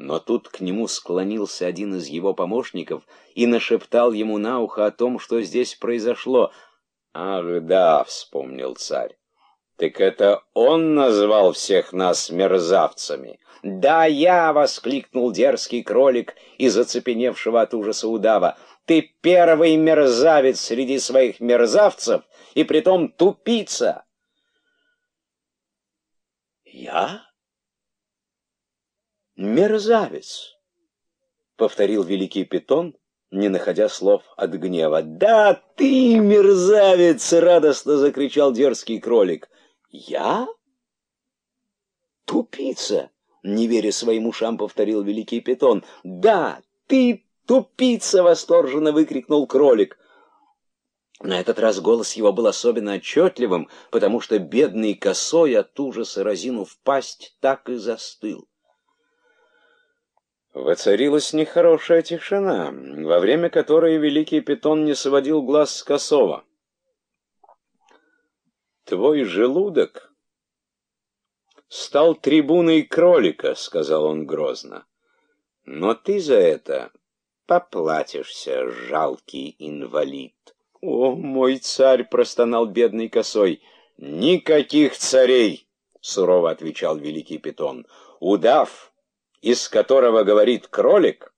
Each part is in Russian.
Но тут к нему склонился один из его помощников и нашептал ему на ухо о том, что здесь произошло. «Ах да», — вспомнил царь, — «так это он назвал всех нас мерзавцами». «Да, я!» — воскликнул дерзкий кролик из оцепеневшего от ужаса удава. «Ты первый мерзавец среди своих мерзавцев, и притом тупица!» «Я?» «Мерзавец!» — повторил великий питон, не находя слов от гнева. «Да, ты мерзавец!» — радостно закричал дерзкий кролик. «Я? Тупица!» — не веря своим ушам, повторил великий питон. «Да, ты тупица!» — восторженно выкрикнул кролик. На этот раз голос его был особенно отчетливым, потому что бедный косой от ужаса разинув пасть так и застыл. Воцарилась нехорошая тишина, во время которой великий питон не сводил глаз с косого. «Твой желудок стал трибуной кролика», — сказал он грозно. «Но ты за это поплатишься, жалкий инвалид». «О, мой царь!» — простонал бедный косой. «Никаких царей!» — сурово отвечал великий питон. «Удав!» Из которого говорит кролик,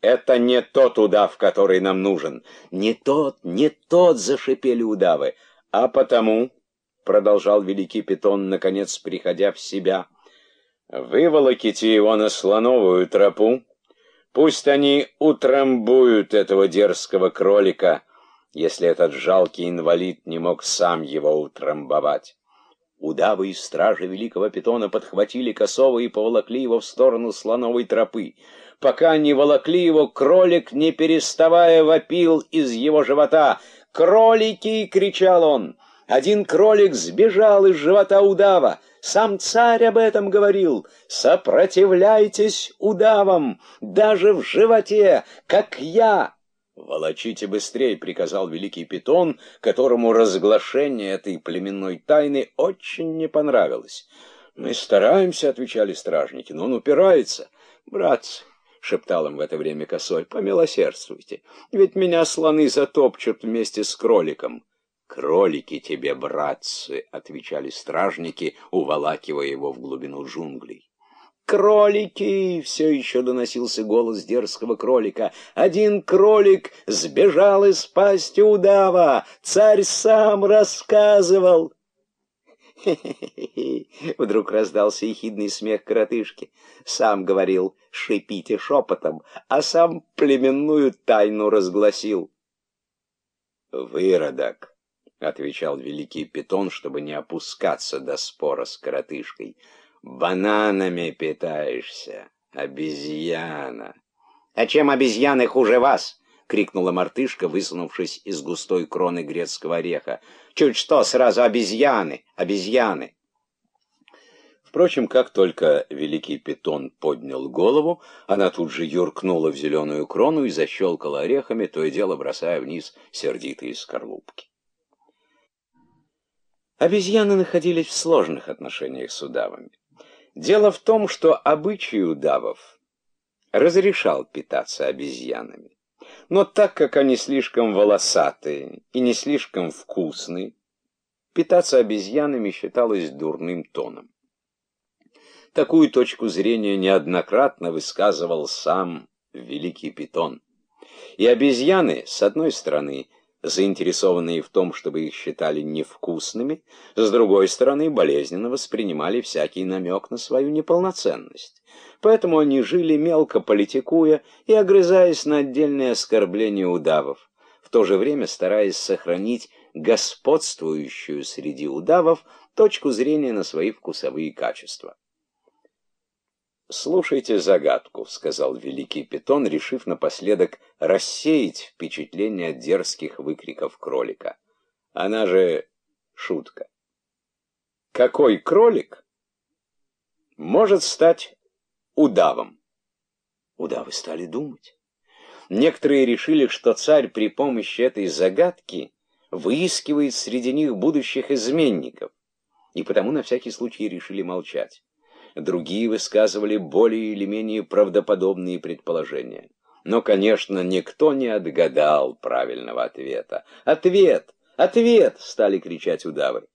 это не тот удав, который нам нужен. Не тот, не тот, зашипели удавы. А потому, продолжал великий питон, наконец приходя в себя, выволоките его на слоновую тропу, пусть они утрамбуют этого дерзкого кролика, если этот жалкий инвалид не мог сам его утрамбовать. Удавы и стражи великого питона подхватили косого и поволокли его в сторону слоновой тропы. Пока не волокли его, кролик, не переставая, вопил из его живота. «Кролики!» — кричал он. Один кролик сбежал из живота удава. Сам царь об этом говорил. «Сопротивляйтесь удавам, даже в животе, как я!» «Волочите быстрей!» — приказал великий питон, которому разглашение этой племенной тайны очень не понравилось. «Мы стараемся», — отвечали стражники, — «но он упирается». «Братцы», — шептал им в это время косой, — «помилосердствуйте, ведь меня слоны затопчут вместе с кроликом». «Кролики тебе, братцы», — отвечали стражники, уволакивая его в глубину джунглей. «Кролики!» — все еще доносился голос дерзкого кролика. «Один кролик сбежал из пасти удава! Царь сам рассказывал!» Вдруг раздался ехидный смех коротышки. Сам говорил «шипите шепотом», а сам племенную тайну разгласил. «Выродок!» — отвечал великий питон, чтобы не опускаться до спора с коротышкой — Бананами питаешься, обезьяна. — А чем обезьяны хуже вас? — крикнула мартышка, высунувшись из густой кроны грецкого ореха. — Чуть что, сразу обезьяны, обезьяны. Впрочем, как только великий питон поднял голову, она тут же юркнула в зеленую крону и защелкала орехами, то и дело бросая вниз сердитые скорлупки. Обезьяны находились в сложных отношениях с удавами. Дело в том, что обычай удавов разрешал питаться обезьянами. Но так как они слишком волосатые и не слишком вкусные, питаться обезьянами считалось дурным тоном. Такую точку зрения неоднократно высказывал сам великий питон. И обезьяны, с одной стороны, заинтересованные в том, чтобы их считали невкусными, с другой стороны, болезненно воспринимали всякий намек на свою неполноценность. Поэтому они жили мелко политикуя и огрызаясь на отдельные оскорбления удавов, в то же время стараясь сохранить господствующую среди удавов точку зрения на свои вкусовые качества. «Слушайте загадку», — сказал великий питон, решив напоследок рассеять впечатление дерзких выкриков кролика. Она же шутка. Какой кролик может стать удавом? Удавы стали думать. Некоторые решили, что царь при помощи этой загадки выискивает среди них будущих изменников, и потому на всякий случай решили молчать. Другие высказывали более или менее правдоподобные предположения. Но, конечно, никто не отгадал правильного ответа. «Ответ! Ответ!» — стали кричать удавы.